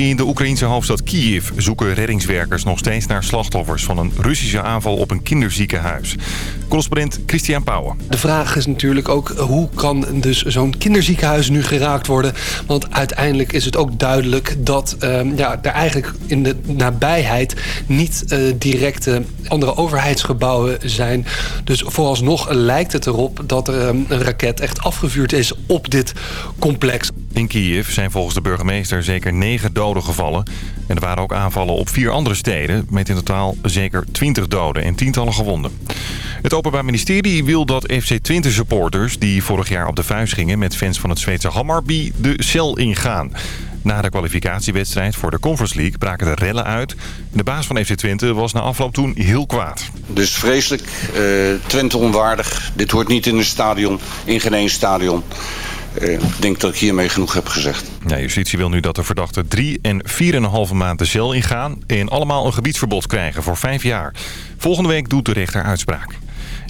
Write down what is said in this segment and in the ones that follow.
In de Oekraïnse hoofdstad Kiev zoeken reddingswerkers nog steeds naar slachtoffers van een Russische aanval op een kinderziekenhuis. Correspondent Christian Pauwen. De vraag is natuurlijk ook hoe kan dus zo'n kinderziekenhuis nu geraakt worden? Want uiteindelijk is het ook duidelijk dat uh, ja, er eigenlijk in de nabijheid niet uh, directe andere overheidsgebouwen zijn. Dus vooralsnog lijkt het erop dat er um, een raket echt afgevuurd is op dit complex. In Kiev zijn volgens de burgemeester zeker negen doden gevallen. En er waren ook aanvallen op vier andere steden... met in totaal zeker 20 doden en tientallen gewonden. Het Openbaar Ministerie wil dat FC Twente supporters... die vorig jaar op de vuist gingen met fans van het Zweedse Hammarby... de cel ingaan. Na de kwalificatiewedstrijd voor de Conference League braken de rellen uit. De baas van FC Twente was na afloop toen heel kwaad. Dus vreselijk, uh, Twente onwaardig. Dit hoort niet in een stadion, in geen één stadion. Ik denk dat ik hiermee genoeg heb gezegd. Ja, justitie wil nu dat de verdachten drie en vier en een halve maand de cel ingaan... en allemaal een gebiedsverbod krijgen voor vijf jaar. Volgende week doet de rechter uitspraak.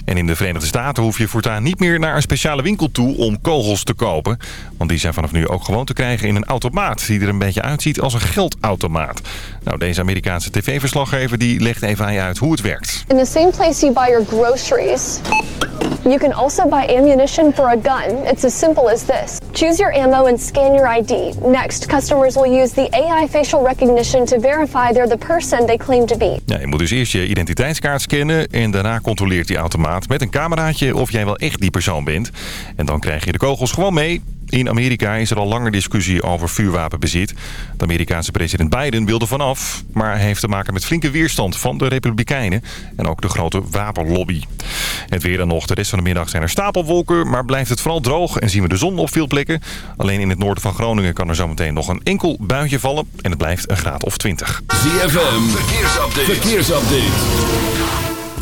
En in de Verenigde Staten hoef je voortaan niet meer naar een speciale winkel toe om kogels te kopen. Want die zijn vanaf nu ook gewoon te krijgen in een automaat die er een beetje uitziet als een geldautomaat. Nou, deze Amerikaanse tv-verslaggever die legt even aan je uit hoe het werkt. In the same place you buy your groceries, you can also buy ammunition for a gun. It's as simple as this. Choose your ammo and scan your ID. Next, customers will use the AI facial recognition to verify they're the person they claim to be. Ja, je moet dus eerst je identiteitskaart scannen en daarna controleert die automaat met een cameraatje of jij wel echt die persoon bent. En dan krijg je de kogels gewoon mee. In Amerika is er al langer discussie over vuurwapenbezit. De Amerikaanse president Biden wilde vanaf, maar heeft te maken met flinke weerstand van de Republikeinen en ook de grote wapenlobby. Het weer dan nog. De rest van de middag zijn er stapelwolken, maar blijft het vooral droog en zien we de zon op veel plekken. Alleen in het noorden van Groningen kan er zometeen nog een enkel buitje vallen en het blijft een graad of 20. ZFM, verkeersupdate. verkeersupdate.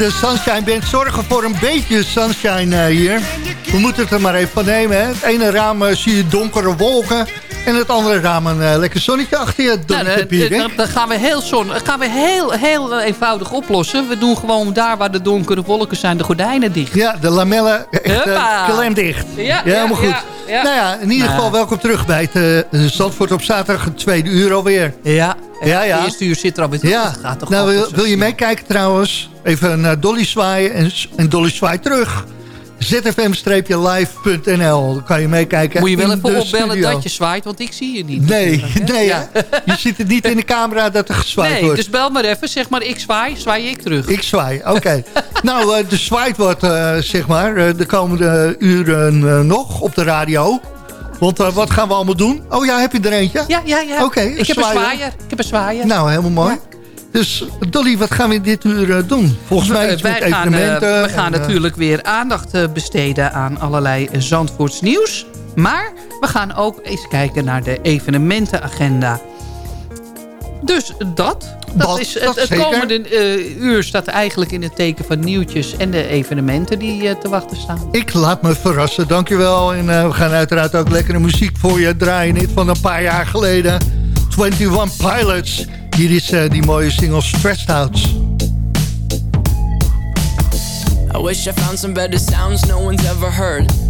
De Sunshine Band zorgen voor een beetje sunshine hier. We moeten het er maar even van nemen. Hè? Het ene raam zie je donkere wolken... En het andere raam een uh, lekker zonnetje achter je. Nou, dan, dan, gaan we, heel, zon, gaan we heel, heel eenvoudig oplossen. We doen gewoon daar waar de donkere wolken zijn de gordijnen dicht. Ja, de lamellen echt uh, klem dicht. Ja, ja, helemaal goed. Ja, nou ja, in ieder geval welkom terug bij het uh, Zandvoort op zaterdag, het tweede uur alweer. Ja, ja, ja. Het eerste uur zit er alweer ja. Gaat toch nou, wil, wil je meekijken trouwens? Even naar Dolly zwaaien en, en Dolly zwaait terug zfm-live.nl. Dan kan je meekijken. Moet je wel even opbellen dat je zwaait, want ik zie je niet. Nee, nee ja. je ziet het niet in de camera dat er gezwaaid nee, wordt. dus bel maar even. Zeg maar ik zwaai, zwaai ik terug. Ik zwaai, oké. nou, uh, de zwaait wordt, uh, zeg maar, uh, de komende uren nog op de radio. Want wat gaan we allemaal doen? Oh ja, heb je er eentje? Ja, ja, ja. Oké, ik heb een zwaaier. Ik heb een zwaaier. Nou, helemaal mooi. Dus Dolly, wat gaan we dit uur uh, doen? Volgens mij iets met. Gaan, uh, we gaan en, natuurlijk weer aandacht besteden aan allerlei Zandvoorts nieuws. Maar we gaan ook eens kijken naar de evenementenagenda. Dus dat. Dat, is het, het komende uh, uur staat eigenlijk in het teken van nieuwtjes en de evenementen die uh, te wachten staan. Ik laat me verrassen, dankjewel. En uh, we gaan uiteraard ook lekkere muziek voor je draaien. Dit van een paar jaar geleden. 21 Pilots. Hier is uh, die mooie single Stressed Out. I wish I found some better sounds no one's ever heard.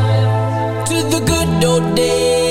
the good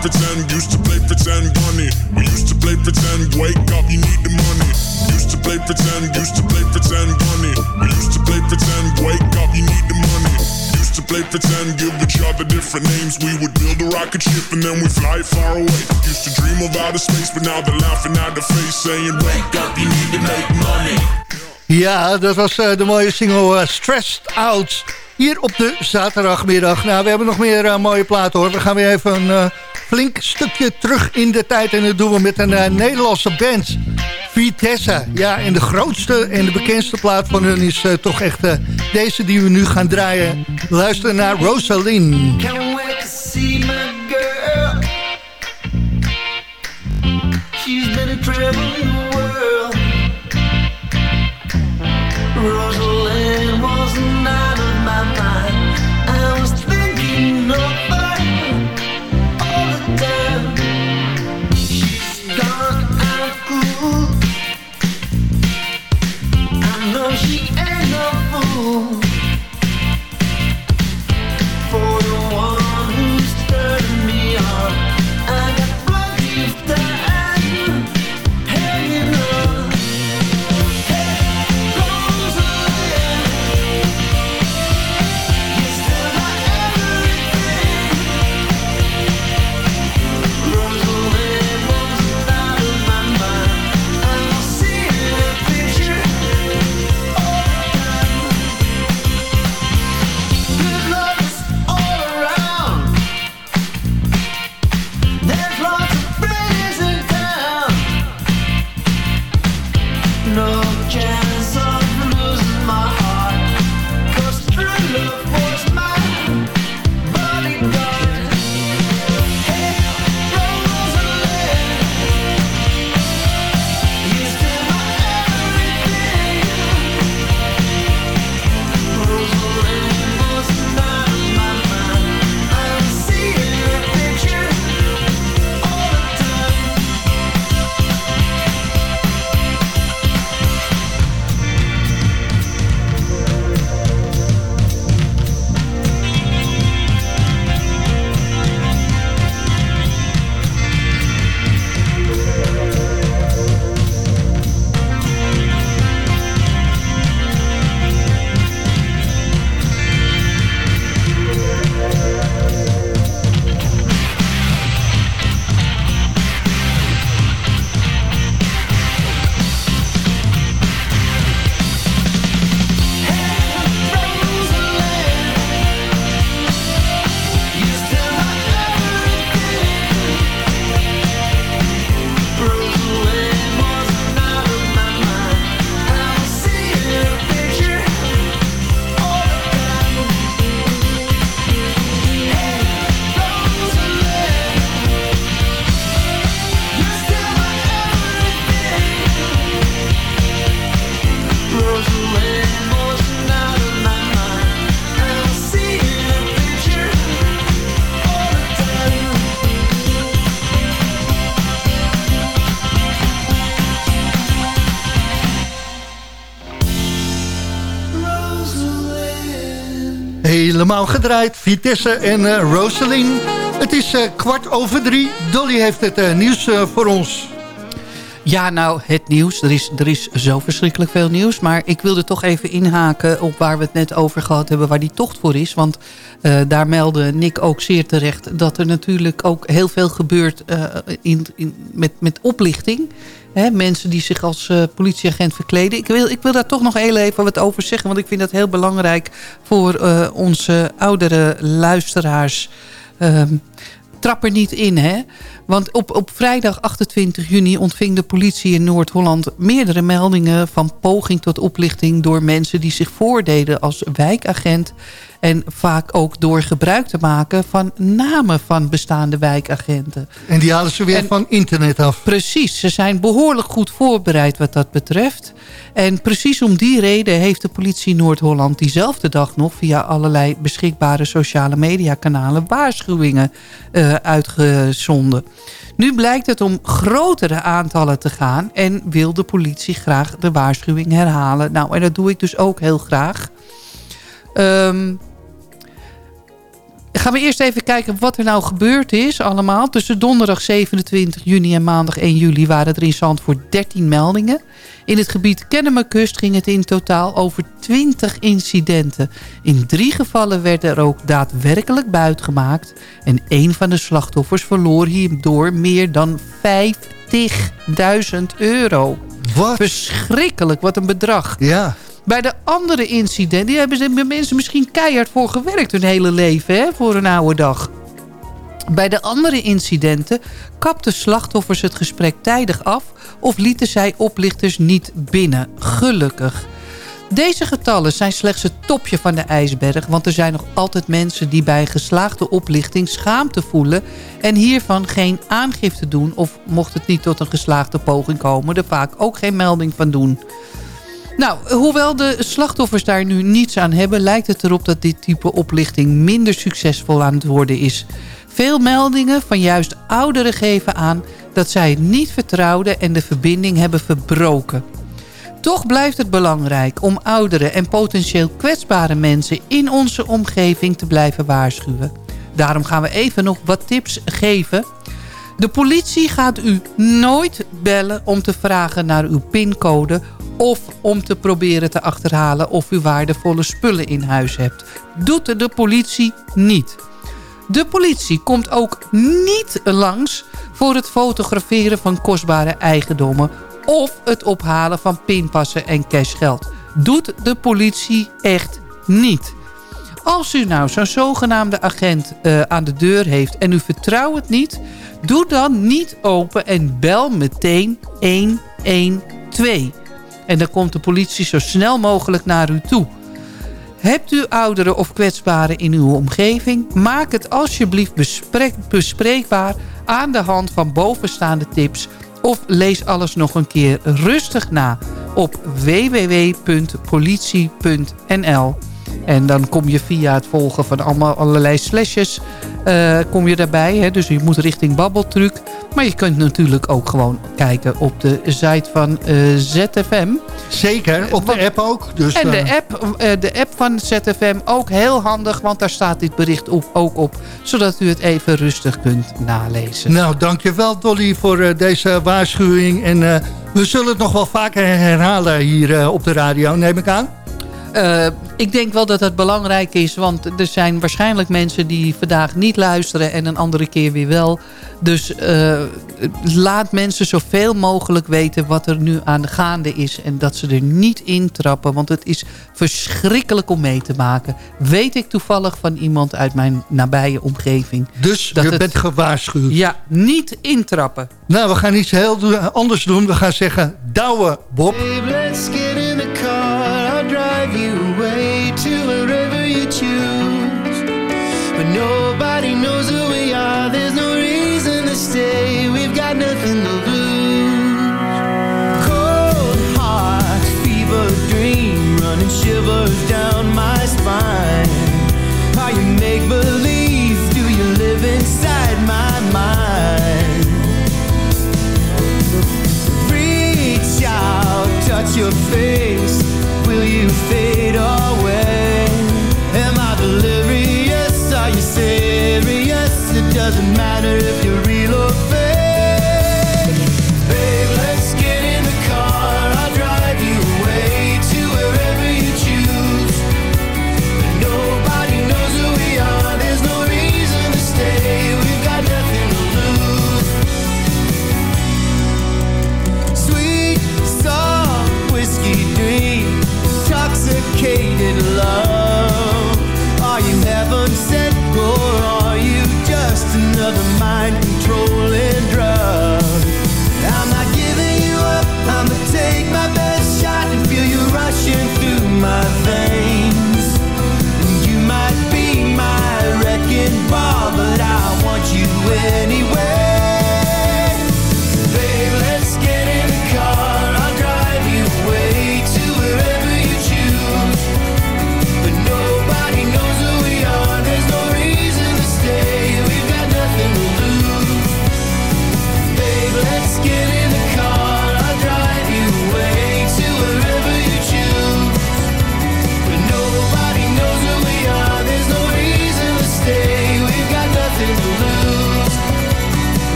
pretend, used to play pretend, bunny. We used to play pretend, wake up, you need the money. Used to play pretend, used to play pretend, bunny. We used to play pretend, wake up, you need the money to play pretend, give each other different names. We would build a rocket ship and then we fly far away. Used to dream of outer space, but now they're laughing at the face, saying, Wake up, you need to make money. Ja, dat was uh, de mooie single uh, Stressed Out. Hier op de zaterdagmiddag. Nou, we hebben nog meer uh, mooie platen hoor. We gaan weer even een flink stukje terug in de tijd. En dat doen we met een Nederlandse band. Vitesse. Ja, en de grootste en de bekendste plaat van hun is uh, toch echt uh, deze die we nu gaan draaien. Luister naar Rosaline. home. Gedraaid. Vitesse en uh. Het is uh, kwart over drie. Dolly heeft het uh, nieuws voor ons. Ja, nou, het nieuws. Er is, er is zo verschrikkelijk veel nieuws. Maar ik wilde toch even inhaken op waar we het net over gehad hebben... waar die tocht voor is. Want daar meldde Nick ook zeer terecht... dat er natuurlijk ook heel veel gebeurt in, in, met, met oplichting. Hè, mensen die zich als uh, politieagent verkleden. Ik wil, ik wil daar toch nog heel even wat over zeggen. Want ik vind dat heel belangrijk voor onze oudere luisteraars... Ehm, trap er niet in, hè? Want op, op vrijdag 28 juni ontving de politie in Noord-Holland... meerdere meldingen van poging tot oplichting... door mensen die zich voordeden als wijkagent... En vaak ook door gebruik te maken van namen van bestaande wijkagenten. En die halen ze weer van internet af. Precies, ze zijn behoorlijk goed voorbereid wat dat betreft. En precies om die reden heeft de politie Noord-Holland diezelfde dag nog... via allerlei beschikbare sociale mediakanalen waarschuwingen uh, uitgezonden. Nu blijkt het om grotere aantallen te gaan... en wil de politie graag de waarschuwing herhalen. Nou, en dat doe ik dus ook heel graag. Um, Gaan we eerst even kijken wat er nou gebeurd is allemaal. Tussen donderdag 27 juni en maandag 1 juli waren er in Zandvoort 13 meldingen. In het gebied Kennemerkust ging het in totaal over 20 incidenten. In drie gevallen werd er ook daadwerkelijk buitgemaakt. En een van de slachtoffers verloor hierdoor meer dan 50.000 euro. Wat? Verschrikkelijk, wat een bedrag. Ja. Bij de andere incidenten hebben de mensen misschien keihard voor gewerkt hun hele leven. Hè, voor een oude dag. Bij de andere incidenten kapten slachtoffers het gesprek tijdig af... of lieten zij oplichters niet binnen. Gelukkig. Deze getallen zijn slechts het topje van de ijsberg... want er zijn nog altijd mensen die bij geslaagde oplichting schaamte voelen... en hiervan geen aangifte doen... of mocht het niet tot een geslaagde poging komen... er vaak ook geen melding van doen. Nou, hoewel de slachtoffers daar nu niets aan hebben... lijkt het erop dat dit type oplichting minder succesvol aan het worden is... Veel meldingen van juist ouderen geven aan dat zij het niet vertrouwden en de verbinding hebben verbroken. Toch blijft het belangrijk om ouderen en potentieel kwetsbare mensen in onze omgeving te blijven waarschuwen. Daarom gaan we even nog wat tips geven. De politie gaat u nooit bellen om te vragen naar uw pincode of om te proberen te achterhalen of u waardevolle spullen in huis hebt. Doet de politie niet. De politie komt ook niet langs voor het fotograferen van kostbare eigendommen... of het ophalen van pinpassen en cashgeld. Doet de politie echt niet. Als u nou zo'n zogenaamde agent uh, aan de deur heeft en u vertrouwt het niet... doe dan niet open en bel meteen 112. En dan komt de politie zo snel mogelijk naar u toe... Hebt u ouderen of kwetsbaren in uw omgeving? Maak het alsjeblieft bespreekbaar aan de hand van bovenstaande tips... of lees alles nog een keer rustig na op www.politie.nl. En dan kom je via het volgen van allemaal, allerlei slashes uh, kom je daarbij. Hè? Dus je moet richting Babbeltruc. Maar je kunt natuurlijk ook gewoon kijken op de site van uh, ZFM. Zeker, op de app ook. Dus, en de eh, app, de app van ZFM ook heel handig. Want daar staat dit bericht op, ook op. Zodat u het even rustig kunt nalezen. Nou, dankjewel Dolly voor deze waarschuwing. En we zullen het nog wel vaker herhalen hier op de radio, neem ik aan. Uh, ik denk wel dat het belangrijk is, want er zijn waarschijnlijk mensen die vandaag niet luisteren en een andere keer weer wel. Dus uh, laat mensen zoveel mogelijk weten wat er nu aan de gaande is en dat ze er niet intrappen, want het is verschrikkelijk om mee te maken. Weet ik toevallig van iemand uit mijn nabije omgeving. Dus dat je bent gewaarschuwd. Ja, niet intrappen. Nou, we gaan iets heel anders doen. We gaan zeggen, douwe Bob. Nobody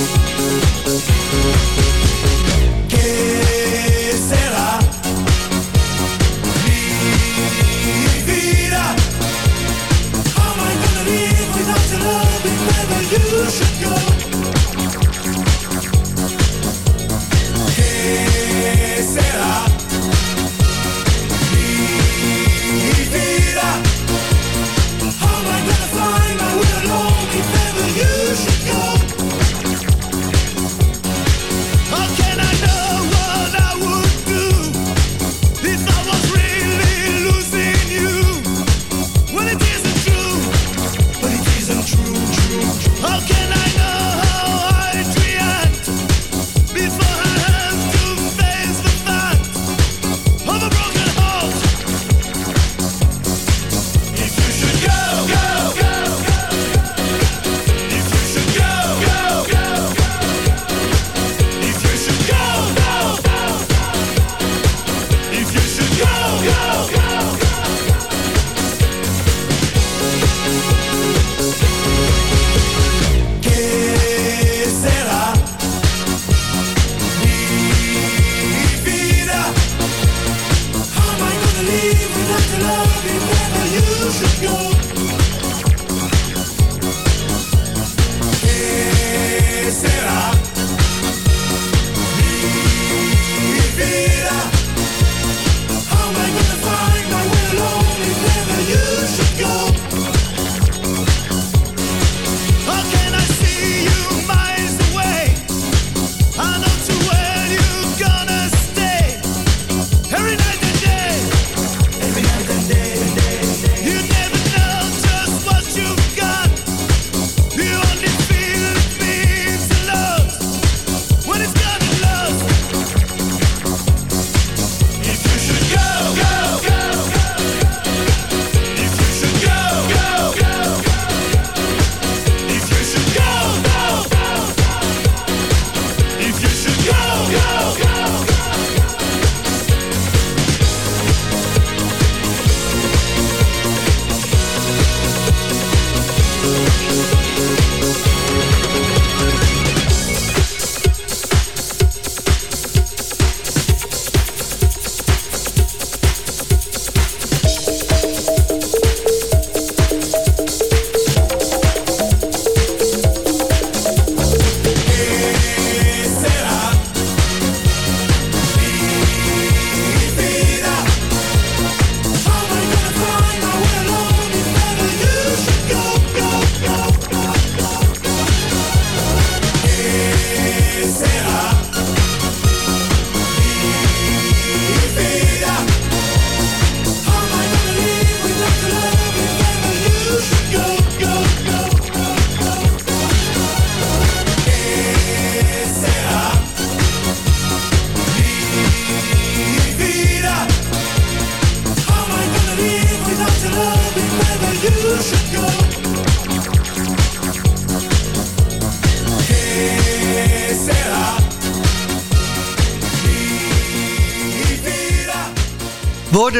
MUZIEK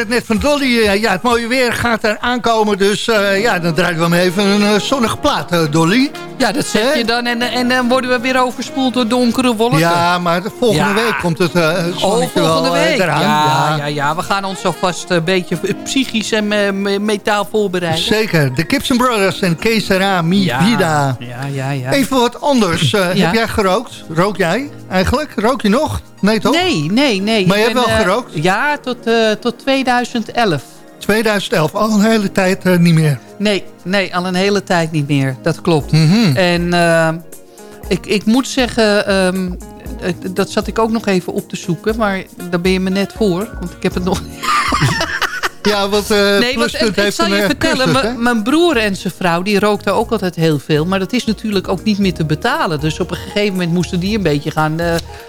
het net van Dolly. eh, ja, het mooie weer gaat er aankomen. Dus eh, ja, dan draaien we hem even een uh, zonnige plaat, Dolly. Ja, dat zeg je dan. En, en dan worden we weer overspoeld door donkere wolken. Ja, maar de volgende Ja. week komt het uh, Oh, volgende wel week. eraan. Ja, ja. Ja, we gaan ons alvast een beetje psychisch en me- me- metaal voorbereiden. Zeker. De Gibson Brothers en Kesera Mi Ja. Vida. Ja, ja, ja. Even wat anders. Eh. Heb jij gerookt? Rook jij eigenlijk? Rook je nog? Nee, toch? Nee, nee, nee. Maar je hebt wel eh, gerookt? Ja, tot, eh, tot 2011. 2011, al een hele tijd eh, niet meer. Nee, nee, al een hele tijd niet meer. Dat klopt. Mhm. En eh, ik, ik moet zeggen, ehm, eh, dat zat ik ook nog even op te zoeken. Maar daar ben je me net voor. Want ik heb het nog... Ja, want eh Nee, want Pluspunt ik, zal je vertellen, mijn- broer en zijn vrouw... die rookten ook altijd heel veel. Maar dat is natuurlijk ook niet meer te betalen. Dus op een gegeven moment moesten die een beetje gaan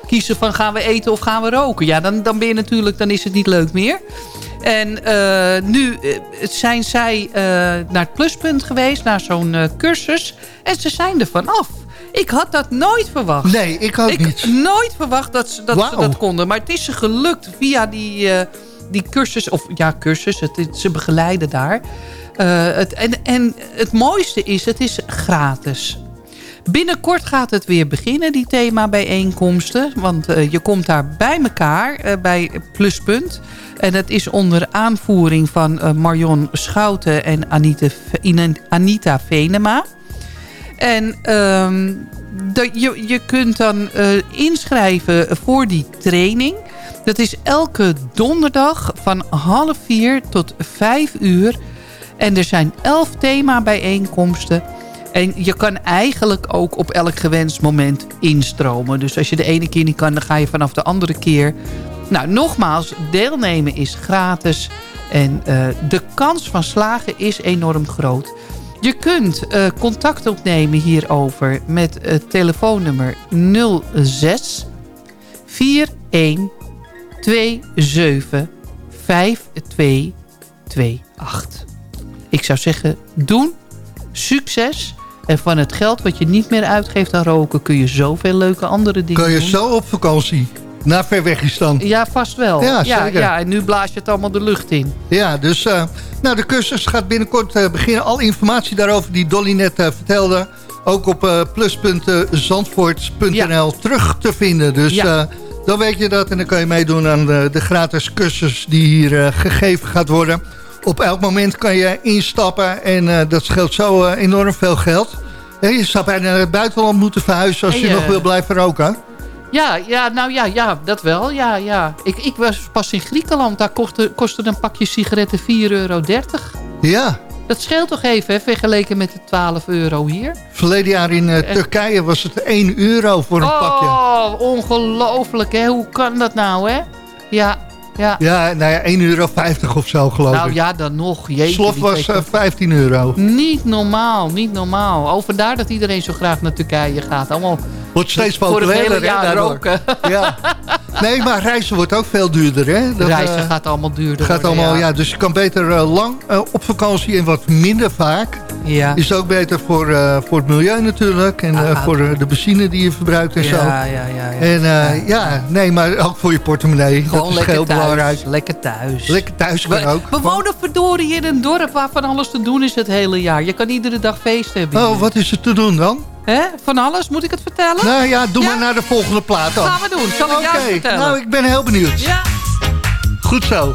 kiezen... van gaan we eten of gaan we roken? Ja, dan, dan ben je natuurlijk, dan is het niet leuk meer. En eh, nu eh, zijn zij eh, naar het pluspunt geweest... naar zo'n cursus. En ze zijn er vanaf. Ik had dat nooit verwacht. Nee, ik ook ik niet. nooit verwacht dat, ze, dat ze Wauw. dat konden. Maar het is ze gelukt via die, die cursus. Of ja, cursus. Het, ze begeleiden daar. Het, en, en het mooiste is, het is gratis. Binnenkort gaat het weer beginnen, die thema-bijeenkomsten. Want je komt daar bij elkaar, bij Pluspunt. En het is onder aanvoering van Marion Schouten en Anita, Anita Venema. En ehm, je, je kunt dan inschrijven voor die training... Dat is elke donderdag van half vier tot vijf uur. En er zijn elf thema-bijeenkomsten. En je kan eigenlijk ook op elk gewenst moment instromen. Dus als je de ene keer niet kan, dan ga je vanaf de andere keer. Nou, nogmaals, deelnemen is gratis. En uh, de kans van slagen is enorm groot. Je kunt uh, contact opnemen hierover met het telefoonnummer 06 41 27 5228. Ik zou zeggen, doen. Succes. En van het geld wat je niet meer uitgeeft aan roken... kun je zoveel leuke andere dingen doen. Kun je zo op vakantie? Naar ver weg is dan. Ja, vast wel. Ja, ja, ja, en nu blaas je het allemaal de lucht in. Ja, dus uh, nou, de cursus gaat binnenkort uh, beginnen. Al informatie daarover die Dolly net uh, vertelde... ook op plus.zandvoort.nl terug te vinden. Dus ja. Dan weet je dat en dan kan je meedoen aan de, de gratis cursus die hier gegeven gaat worden. Op elk moment kan je instappen en uh, dat scheelt zo uh, enorm veel geld. Je zou bijna naar het buitenland moeten verhuizen als je nog wil blijven roken. Ja, ja, nou ja, ja, dat wel. Ja, ja. Ik, ik was pas in Griekenland, daar kostte, kostte een pakje sigaretten 4,30 euro. Ja. Dat scheelt toch even, hè, vergeleken met de 12 euro hier. Verleden jaar in uh, Turkije was het 1 euro voor een oh, pakje. Oh, ongelooflijk, hè? Hoe kan dat nou, hè? Ja, ja. Ja, nou ja, 1,50 euro of zo, geloof nou, ik. Nou ja, dan nog. Jeetje, Slof was uh, 15 euro. Niet normaal, niet normaal. Daar dat iedereen zo graag naar Turkije gaat. Allemaal Wordt steeds populairder, hè, roken. Ja. Nee, maar reizen wordt ook veel duurder, hè? Dat, reizen uh, gaat allemaal duurder gaat worden, allemaal, ja. ja. Dus je kan beter uh, lang uh, op vakantie en wat minder vaak. Ja. Is ook beter voor, voor het milieu natuurlijk. En ah, voor de benzine die je verbruikt en ja, zo. Ja, ja, ja. En ja. ja. nee, maar ook voor je portemonnee. Gewoon dat is heel thuis, belangrijk. Lekker thuis. Lekker thuis kan we, ook. We wonen verdorie in een dorp waar van alles te doen is het hele jaar. Je kan iedere dag feest hebben. Oh, wat is er te doen dan? He? Van alles, moet ik het vertellen? Nou ja, doe ja? maar naar de volgende plaat dan. Gaan we doen, zal ik okay. jou vertellen? Nou, ik ben heel benieuwd. Ja. Goed zo.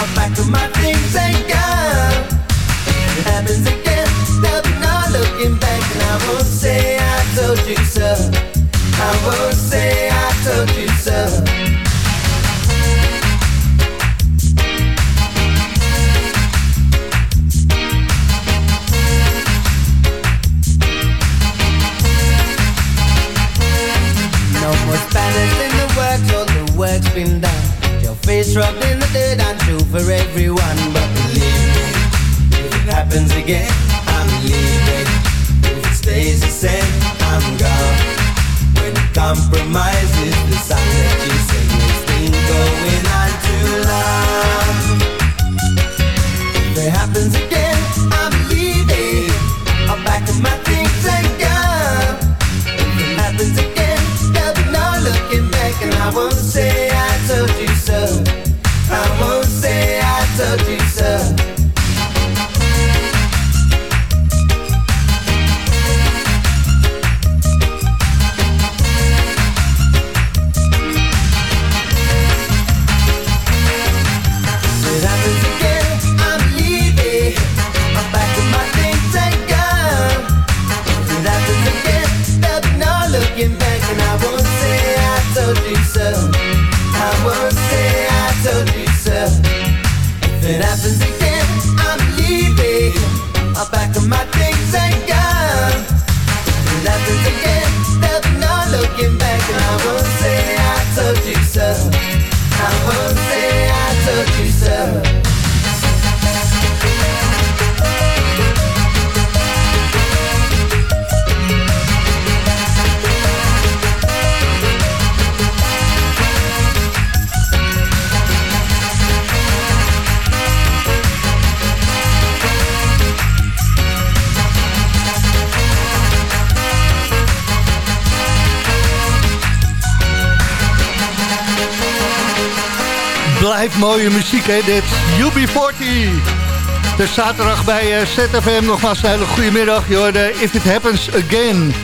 Up my things. It happens again, no looking back, and I won't say I told you so. I won't say I told you so. Work's been done. Face rubbed in the dirt, I'm true for everyone. But believe me, if it happens again, I'm leaving. If it stays the same, I'm gone. When compromise is the song mooie muziek, hè? Dit UB40. De zaterdag bij ZFM. Nogmaals een hele goede middag. Je If It Happens Again.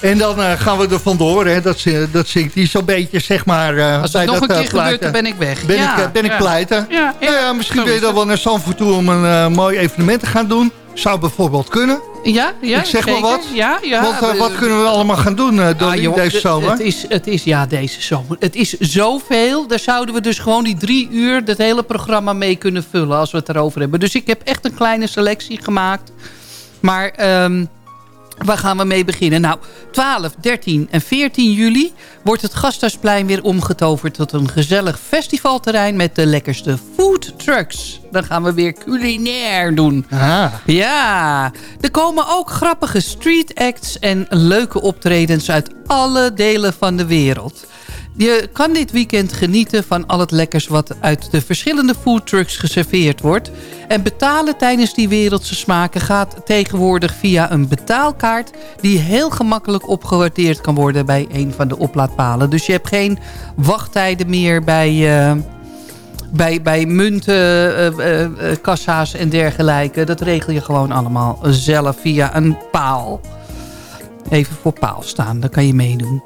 En dan uh, gaan we er vandoor. Hè. Dat, dat zingt hij zo'n beetje, zeg maar... Uh, Als het nog dat, een keer gebeurt, dan ben ik weg. Ben ja, ik, ben ja. ik pleiten? Ja, nou ja, misschien wil je dan wel naar Zandvoort toe om een mooi evenement te gaan doen. Zou bijvoorbeeld kunnen. Ja, ja Ik zeg zeker. maar wat. Ja, ja. Want uh, wat kunnen we allemaal gaan doen uh, door ah, deze zomer? Het is, het is, ja, deze zomer. Het is zoveel. Daar zouden we dus gewoon die drie uur... het hele programma mee kunnen vullen als we het erover hebben. Dus ik heb echt een kleine selectie gemaakt. Maar... Um, Waar gaan we mee beginnen? Nou, 12, 13 en 14 juli wordt het Gasthuisplein weer omgetoverd tot een gezellig festivalterrein met de lekkerste food trucks. Dan gaan we weer culinair doen. Ah. Ja, er komen ook grappige street acts en leuke optredens uit alle delen van de wereld. Je kan dit weekend genieten van al het lekkers wat uit de verschillende foodtrucks geserveerd wordt. En betalen tijdens die wereldse smaken gaat tegenwoordig via een betaalkaart... die heel gemakkelijk opgewaardeerd kan worden bij een van de oplaadpalen. Dus je hebt geen wachttijden meer bij... Uh, bij, bij munten, uh, uh, kassa's en dergelijke. Dat regel je gewoon allemaal zelf via een paal. Even voor paal staan, dan kan je meedoen.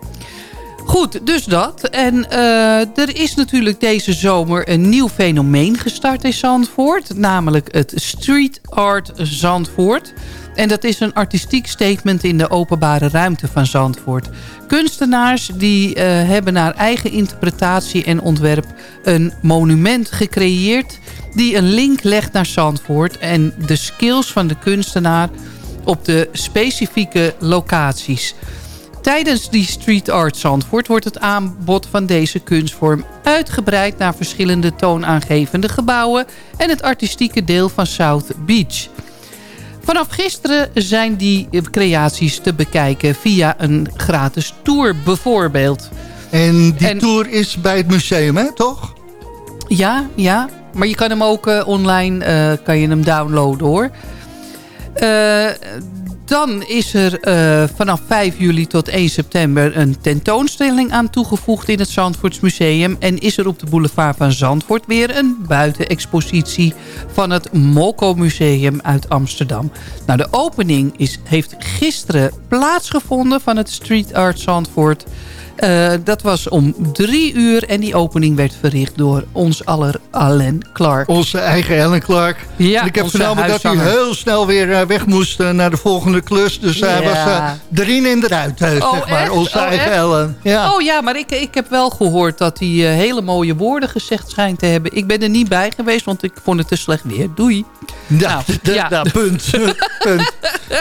Goed, dus dat. En uh, er is natuurlijk deze zomer een nieuw fenomeen gestart in Zandvoort. Namelijk het Street Art Zandvoort. En dat is een artistiek statement in de openbare ruimte van Zandvoort. Kunstenaars die uh, hebben naar eigen interpretatie en ontwerp een monument gecreëerd... die een link legt naar Zandvoort en de skills van de kunstenaar op de specifieke locaties... Tijdens die Street Art Zandvoort wordt het aanbod van deze kunstvorm uitgebreid naar verschillende toonaangevende gebouwen en het artistieke deel van South Beach. Vanaf gisteren zijn die creaties te bekijken via een gratis tour bijvoorbeeld. En die tour is bij het museum, hè, toch? Ja, ja. Maar je kan hem ook uh, online uh, kan je hem downloaden, hoor. Uh, dan is er uh, vanaf 5 juli tot 1 september een tentoonstelling aan toegevoegd in het Zandvoortsmuseum. En is er op de boulevard van Zandvoort weer een buitenexpositie van het Molko Museum uit Amsterdam. Nou, de opening is, heeft gisteren plaatsgevonden van het Street Art Zandvoort... Uh, dat was om drie uur en die opening werd verricht door ons aller Allen Clark. Onze eigen Allen Clark. Ja, en ik heb vernomen dat hij heel snel weer uh, weg moest uh, naar de volgende klus. Dus hij was erin en eruit, oh, zeg maar. Onze oh, eigen Ellen. Ja. Oh ja, maar ik, ik heb wel gehoord dat hij hele mooie woorden gezegd schijnt te hebben. Ik ben er niet bij geweest, want ik vond het te slecht weer. Doei. Ja, nou, ja. Nou, punt. punt.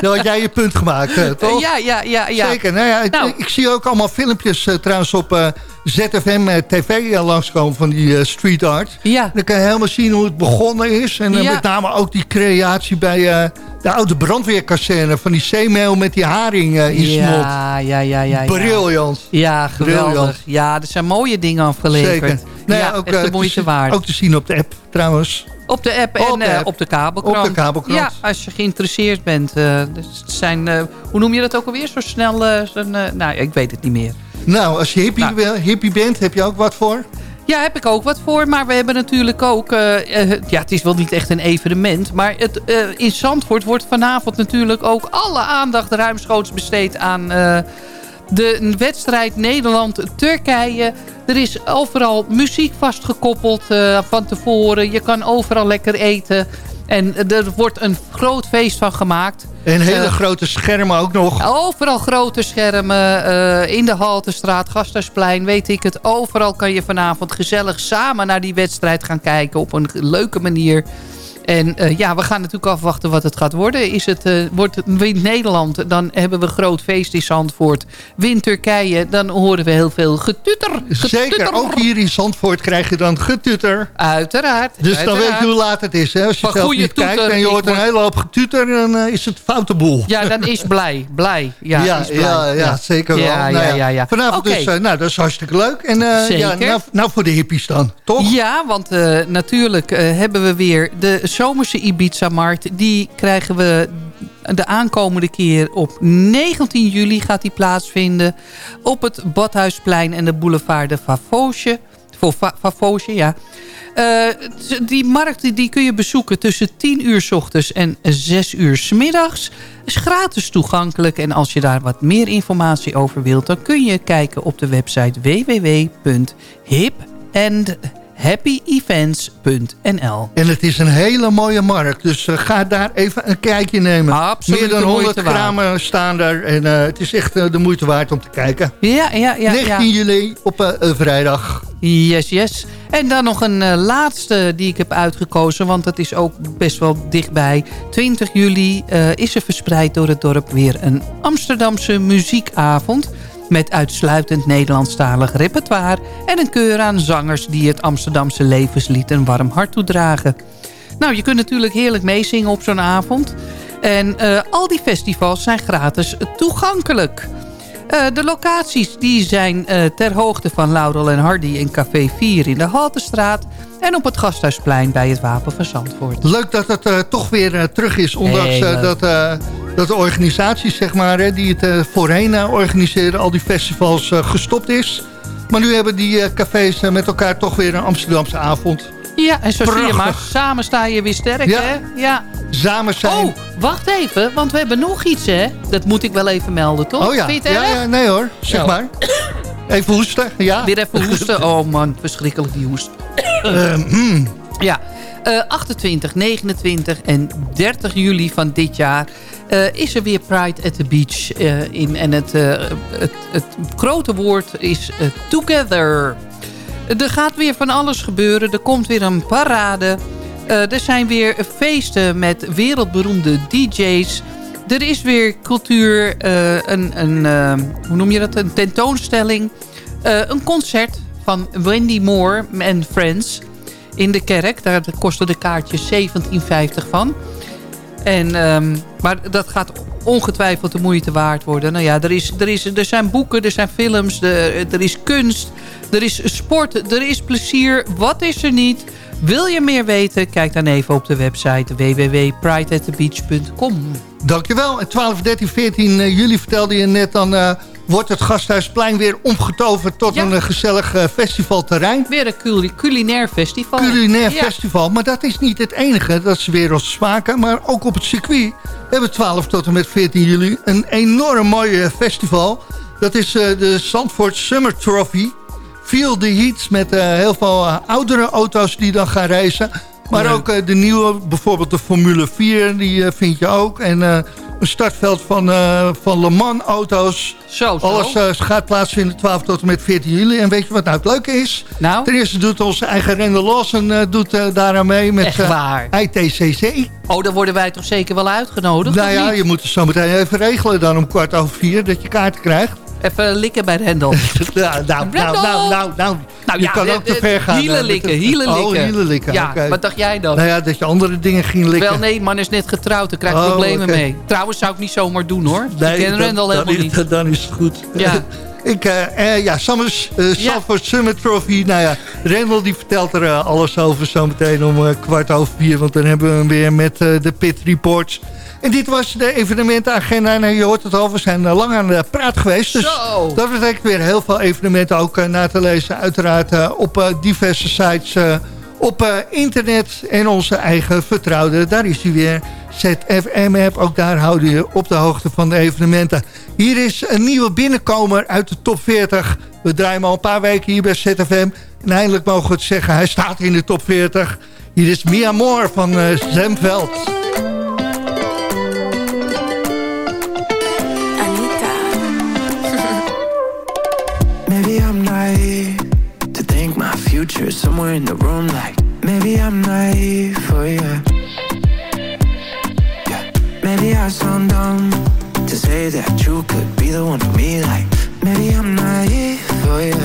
Nou had jij je punt gemaakt, toch? Ja, ja, ja. ja. Zeker. Nou ja, nou. Ik, ik zie ook allemaal filmpjes uh, trouwens op uh, ZFM uh, TV langskomen van die street art. Ja. Dan kan je helemaal zien hoe het begonnen is. En ja. met name ook die creatie bij de oude brandweerkazerne van die zeemeel met die haring in ja, smot. Ja, ja, ja, ja. Briljant. Ja, geweldig. Ja, er zijn mooie dingen afgeleverd. Zeker. Nou ja, ook, de moeite waard. Ook te zien op de app trouwens. Op de app en op de, uh, op de kabelkrant. Op de kabelkrant. Ja, als je geïnteresseerd bent. Uh, dus zijn, uh, hoe noem je dat ook alweer? Zo snel, nou, ik weet het niet meer. Nou, als je hippie, nou. hippie bent, heb je ook wat voor? Ja, heb ik ook wat voor. Maar we hebben natuurlijk ook... ja, het is wel niet echt een evenement. Maar het, in Zandvoort wordt vanavond natuurlijk ook alle aandacht ruimschoots besteed aan de wedstrijd Nederland-Turkije. Er is overal muziek vastgekoppeld uh, van tevoren. Je kan overal lekker eten. En er wordt een groot feest van gemaakt. En hele uh, grote schermen ook nog. Overal grote schermen. Uh, in de Haltestraat, Gasthuisplein, weet ik het. Overal kan je vanavond gezellig samen naar die wedstrijd gaan kijken. Op een leuke manier. En uh, ja, we gaan natuurlijk afwachten wat het gaat worden. Is het, uh, wordt het, wint Nederland, dan hebben we groot feest in Zandvoort. Wint Turkije, dan horen we heel veel getutter. getutter. Zeker, ook hier in Zandvoort krijg je dan getutter. Uiteraard. Dus uiteraard. dan weet je hoe laat het is. Hè? Als je zelf niet toeter, kijkt en je hoort een hele hoop getutter, dan uh, is het foute boel. Ja, dan is blij. Blij. Ja, ja, is blij. ja, ja, zeker wel. Ja, nou, ja, ja. Vanavond okay. dus, nou, dat is hartstikke leuk. En ja, nou, nou, voor de hippies dan, toch? Ja, want natuurlijk hebben we weer de zomerse Ibiza-markt. Die krijgen we de aankomende keer op 19 juli gaat die plaatsvinden. Op het Badhuisplein en de boulevard de Favosje. Favosje, ja. Uh, die markt die kun je bezoeken tussen 10 uur s ochtends en 6 uur s middags. is gratis toegankelijk en als je daar wat meer informatie over wilt... dan kun je kijken op de website www.hip happyevents.nl. En het is een hele mooie markt, dus uh, ga daar even een kijkje nemen. Absoluut Meer dan 100 kramen staan daar en uh, het is echt uh, de moeite waard om te kijken. Ja, ja, ja. 19 ja. juli op vrijdag. Yes, yes. En dan nog een laatste die ik heb uitgekozen, want dat is ook best wel dichtbij. 20 juli is er verspreid door het dorp weer een Amsterdamse muziekavond met uitsluitend Nederlandstalig repertoire... en een keur aan zangers die het Amsterdamse levenslied een warm hart toedragen. Nou, je kunt natuurlijk heerlijk meezingen op zo'n avond. En uh, al die festivals zijn gratis toegankelijk. Uh, de locaties die zijn uh, ter hoogte van Laurel en Hardy in Café 4 in de Haltestraat... en op het Gasthuisplein bij het Wapen van Zandvoort. Leuk dat het uh, toch weer terug is, ondanks hey, dat, dat de organisatie zeg maar, hè, die het voorheen organiseerden... al die festivals gestopt is. Maar nu hebben die cafés met elkaar toch weer een Amsterdamse avond... Ja, en zo zie je maar, samen sta je weer sterk, ja. hè? Ja. Samen zijn... Oh, wacht even, want we hebben nog iets, hè? Dat moet ik wel even melden, toch? Oh ja, Vind je het ja, erg? ja, nee hoor, zeg Zo. maar. Even hoesten, ja. Weer even hoesten. Oh man, verschrikkelijk die hoest. Um, ja, uh, 28, 29 en 30 juli van dit jaar... Uh, is er weer Pride at the Beach uh, in. En het, uh, het, het grote woord is Together. Er gaat weer van alles gebeuren. Er komt weer een parade. Er zijn weer feesten met wereldberoemde DJ's. Er is weer cultuur, een, een hoe noem je dat, een tentoonstelling. een concert van Wendy Moore en Friends in de kerk. Daar kostte de kaartjes 17,50 van. En, um, maar dat gaat ongetwijfeld de moeite waard worden. Nou ja, er, is, er, is, er zijn boeken, er zijn films, er, er is kunst, er is sport, er is plezier. Wat is er niet? Wil je meer weten? Kijk dan even op de website www.prideatthebeach.com. Dankjewel. En 12, 13, 14 juli vertelde je net dan... Uh, wordt het Gasthuisplein weer omgetoverd tot ja. een uh, gezellig uh, festivalterrein. Weer een cul culinair festival. Culinair ja. festival, maar dat is niet het enige. Dat is werelds smaken, maar ook op het circuit hebben 12 tot en met 14 juli een enorm mooi festival. Dat is de Zandvoort Summer Trophy. Feel the Heat met heel veel oudere auto's die dan gaan racen. Maar ook de nieuwe, bijvoorbeeld de Formule 4, die vind je ook. En een startveld van, van Le Mans auto's. Zo, zo. Alles gaat plaatsvinden 12 tot en met 14 juli. En weet je wat nou het leuke is? Nou? Ten eerste doet onze eigen Randall Lawson doet, daaraan mee met? ITCC. Oh, dan worden wij toch zeker wel uitgenodigd? Nou ja, je moet het zo meteen even regelen dan om kwart over vier, dat je kaart krijgt. Even likken bij Rendel. nou, nou, nou, nou, nou, nou. Nou je ja, kan ook te ver gaan. Hielen likken, hielen likken. Oh, hielen likken. Ja, okay. wat dacht jij dan? Nou ja, dat je andere dingen ging likken. Wel nee, man is net getrouwd, daar krijg je oh, problemen okay. mee. Trouwens zou ik niet zomaar doen hoor. Nee, ik ken Rendel helemaal is, niet. Dan is het goed. Ja. Ik, uh, uh, ja, Summers, uh, Ja. Summit Trophy. Nou ja, Rendel die vertelt er uh, alles over zometeen om uh, kwart over vier. Want dan hebben we hem weer met uh, de Pit Reports. En dit was de evenementenagenda. En je hoort het al, we zijn uh, lang aan de praat geweest. Dus Zo. dat betekent weer heel veel evenementen ook uh, na te lezen. Uiteraard uh, op diverse sites op internet. En onze eigen vertrouwde, daar is hij weer. ZFM-app, ook daar houden je op de hoogte van de evenementen. Hier is een nieuwe binnenkomer uit de top 40. We draaien hem al een paar weken hier bij ZFM. En eindelijk mogen we het zeggen, hij staat in de top 40. Hier is Mia Moore van Zemveld. Future somewhere in the room. Like maybe I'm naive for you. Yeah. Maybe I sound dumb to say that you could be the one for me. Like maybe I'm naive for you.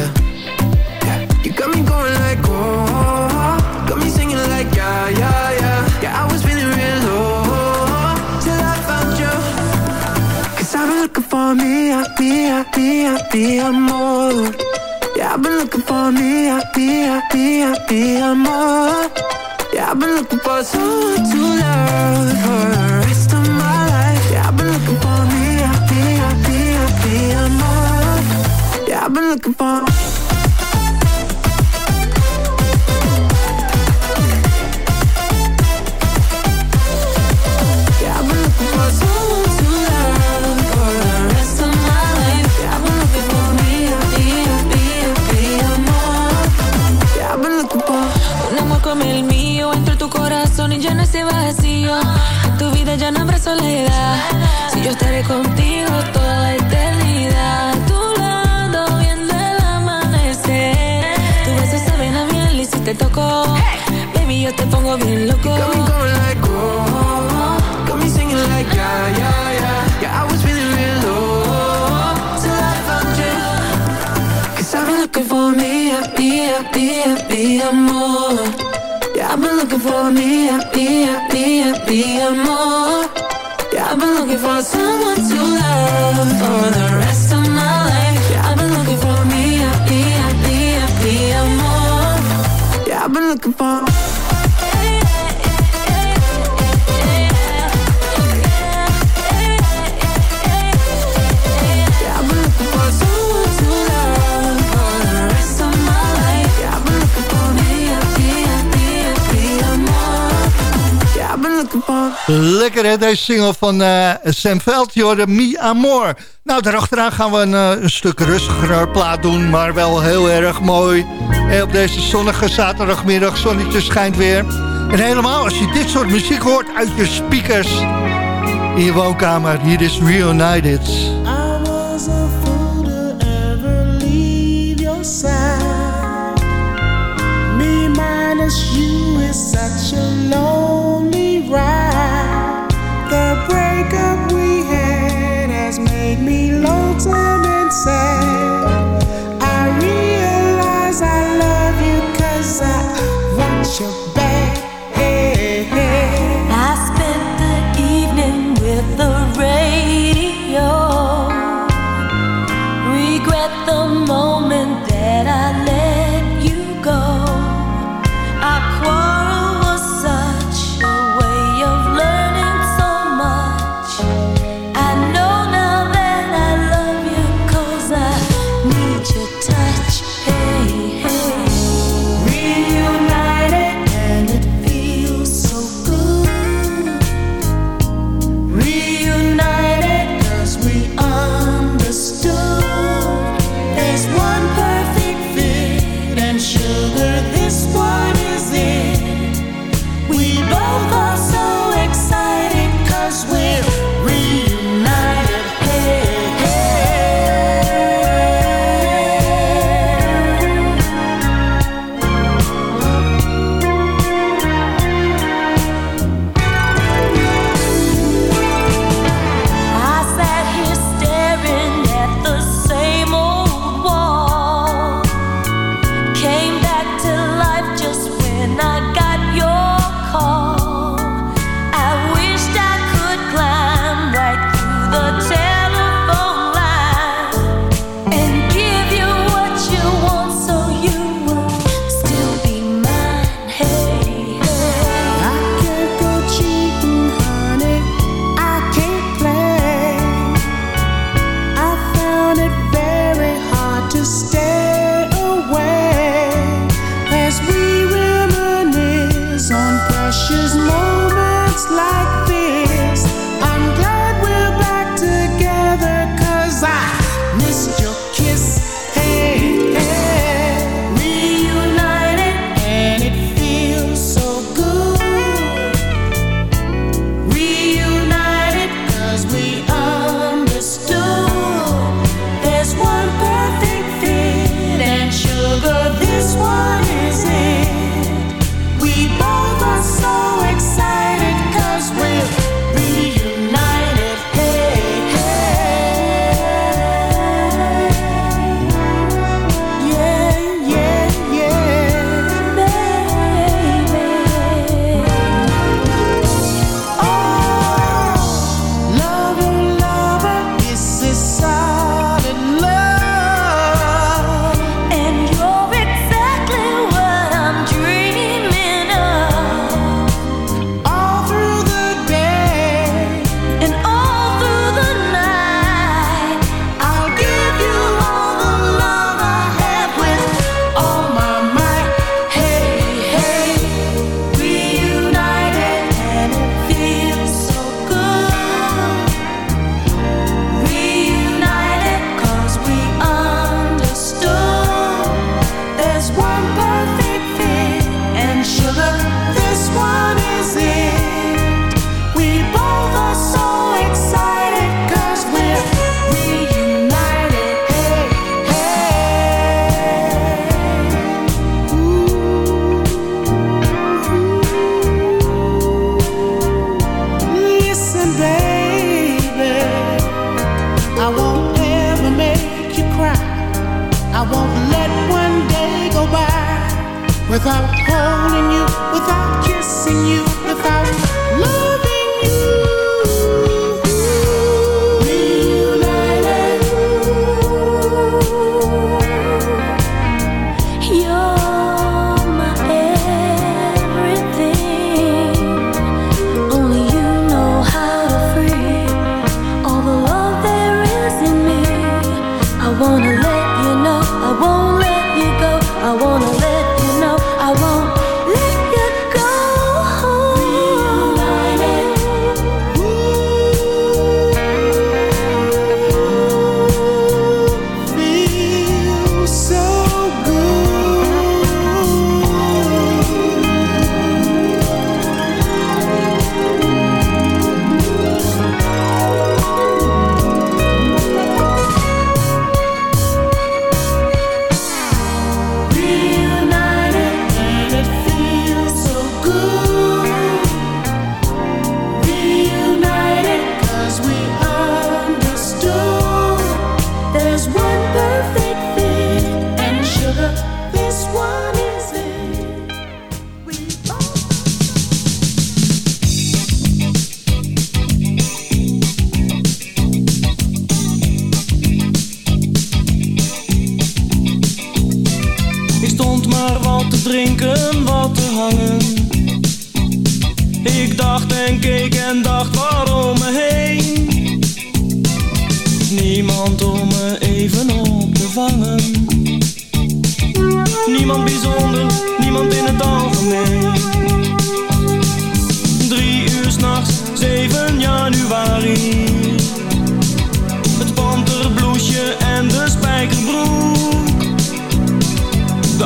Yeah. You got me going like oh, got me singing like yeah yeah yeah. Yeah, I was feeling real low till I found you. Cause I've been looking for me, I, me, I, me, I, me, I'm more. Yeah, I've been looking for me, me, I, me, I'm more. Yeah, I've been looking for someone to love for the rest of my life. Yeah, I've been looking for me, me, I, me, I'm more. Yeah, I've been looking for. Soledad. Si yo estaré contigo toda la eternidad. A tu lado viendo el amanecer. Tu beso saben a miel y si te toco, baby, yo te pongo bien loco. Like, oh, got me singing like, yeah, yeah, yeah. Yeah, I was feeling real low till I found you. Cause I've been looking for me, me, a me, amor. I've been looking for me, me, me, me, amor. Yeah, I've been looking for someone to love for the rest of my life. Yeah, I've been looking for me, me, me, me, amor. Yeah, I've been looking for. Lekker hè, deze single van eh, Sam Veld, de Mi Amor. Nou, daarachteraan gaan we een, eh, een stuk rustiger plaat doen, maar wel heel erg mooi. En op deze zonnige zaterdagmiddag, zonnetje schijnt weer. En helemaal als je dit soort muziek hoort uit je speakers in je woonkamer. Hier is Reunited. I was a fool to ever leave your side. Me minus you is such a lonely ride. Breakup we had has made me lonesome and sad. Wat te drinken, wat te hangen. Ik dacht en keek en dacht waarom me heen. Niemand om me even op te vangen. Niemand bijzonder, niemand in het algemeen. Drie uur s'nachts, 7 januari.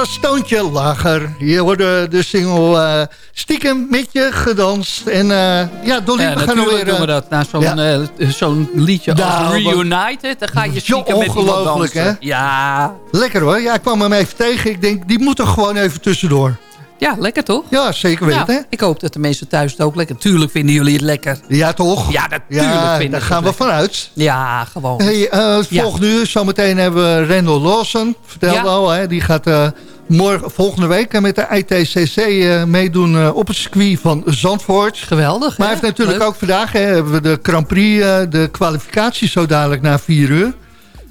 Was Stoontje Lager. Je hoorde de single uh, Stiekem met je gedanst. En uh, ja, Dolly, ja, we gaan alweer... doen we dat. Na zo'n ja. uh, zo liedje nou, als Reunited, dan ga je stiekem met iemand dansen. Hè? Ja. Lekker hoor. Ja, ik kwam hem even tegen. Ik denk, die moet er gewoon even tussendoor. Ja, lekker toch? Ja, zeker weten. Ja, ik hoop dat de mensen thuis het ook lekker... Tuurlijk vinden jullie het lekker. Ja, toch? Ja, natuurlijk ja, vinden daar gaan we vanuit. Ja, gewoon. Hey, uh, volgende uur, zometeen hebben we Randall Lawson. Vertelde al, hè, die gaat uh, morgen, volgende week met de ITCC uh, meedoen op het circuit van Zandvoort. Geweldig, Maar hij heeft natuurlijk Leuk. ook vandaag, hè, hebben we de Grand Prix, de kwalificatie zo dadelijk na vier uur.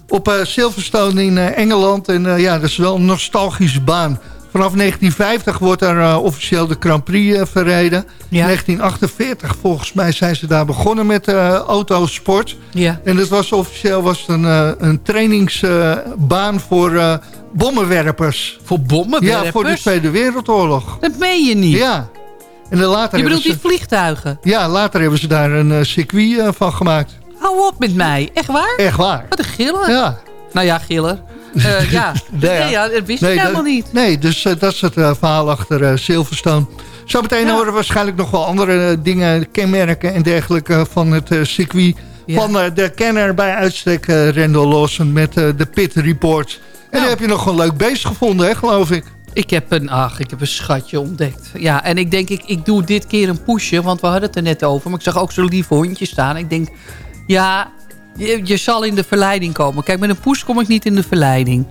Op Silverstone in Engeland. En ja, dat is wel een nostalgische baan. Vanaf 1950 wordt er uh, officieel de Grand Prix uh, verreden. Ja. 1948 volgens mij zijn ze daar begonnen met uh, autosport. Ja. En het was officieel was een, een trainingsbaan voor bommenwerpers. Voor bommenwerpers? Ja, voor de Tweede Wereldoorlog. Dat meen je niet? Ja. En dan later je bedoelt ze, die vliegtuigen? Ja, later hebben ze daar een circuit van gemaakt. Hou op met mij. Echt waar? Echt waar. Wat een gillen. Ja. Nou ja, gillen. Uh, ja. nee, ja, dat wist nee, ik helemaal niet. Nee, dus uh, dat is het uh, verhaal achter Silverstone. Zometeen ja. horen we waarschijnlijk nog wel andere dingen, kenmerken en dergelijke van het circuit. Ja. Van de kenner bij uitstek Randall Lawson met de Pit Report. En dan heb je nog een leuk beest gevonden, hè, geloof ik. Ik heb een, ach, ik heb een schatje ontdekt. Ja, en ik denk, ik, ik doe dit keer een poesje, want we hadden het er net over. Maar ik zag ook zo'n lief hondje staan. Ik denk, ja, je, je, zal in de verleiding komen. Kijk, met een poes kom ik niet in de verleiding.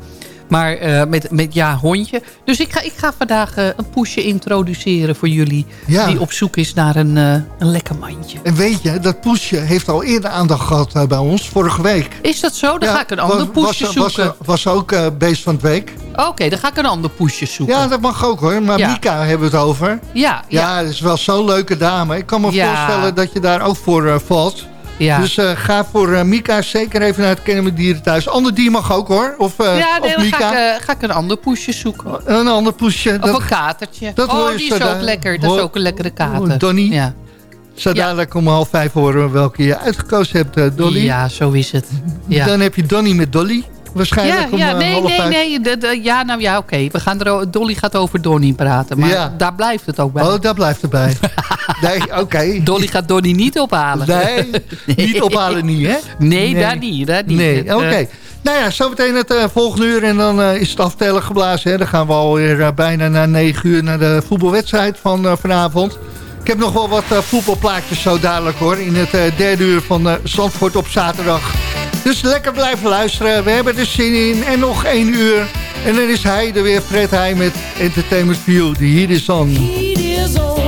Maar uh, met, met ja, hondje. Dus ik ga, ik ga vandaag uh, een poesje introduceren voor jullie. Ja. Die op zoek is naar een, uh, een lekker mandje. En weet je, dat poesje heeft al eerder aandacht gehad bij ons, vorige week. Is dat zo? Dan ja, ga ik een ander was, poesje was, zoeken. Was, was ook beest van het week. Oké, okay, dan ga ik een ander poesje zoeken. Ja, dat mag ook hoor. Maar ja. Mika hebben we het over. Ja. Ja, dat is wel zo'n leuke dame. Ik kan me voorstellen dat je daar ook voor valt. Ja. Dus uh, ga voor uh, Mika zeker even naar het Kennen met Dieren thuis. Ander dier mag ook hoor. Of, uh, ja, nee, of Mika. Ga ik, ga ik een ander poesje zoeken. Een ander poesje. Of dat, een katertje. Dat oh, die is ook lekker. Dat is ook een lekkere kater. Donnie. Ja. Zo dadelijk om half vijf horen welke je uitgekozen hebt, Dolly. Ja, zo is het. Ja. Dan heb je Donnie met Dolly. Waarschijnlijk ja, ja, om nee, half nee, vijf. nee, de, de, ja, nou ja, oké. Okay. We gaan er, Dolly gaat over Donnie praten, maar ja. daar blijft het ook bij. Oh, daar blijft het bij. nee, oké. Okay. Dolly gaat Donnie niet ophalen. Nee, nee. niet ophalen niet, hè? Nee, nee. daar niet, daar niet. Nee, oké. Okay. Uh, nou ja, zometeen het uh, volgende uur en dan uh, is het aftellen geblazen. Hè. Dan gaan we alweer uh, bijna na 9 uur naar de voetbalwedstrijd van vanavond. Ik heb nog wel wat voetbalplaatjes zo dadelijk hoor. In het derde uur van Zandvoort op zaterdag. Dus lekker blijven luisteren. We hebben er zin in. En nog één uur. En dan is hij er weer, Fred Heij met Entertainment View. The Heat is on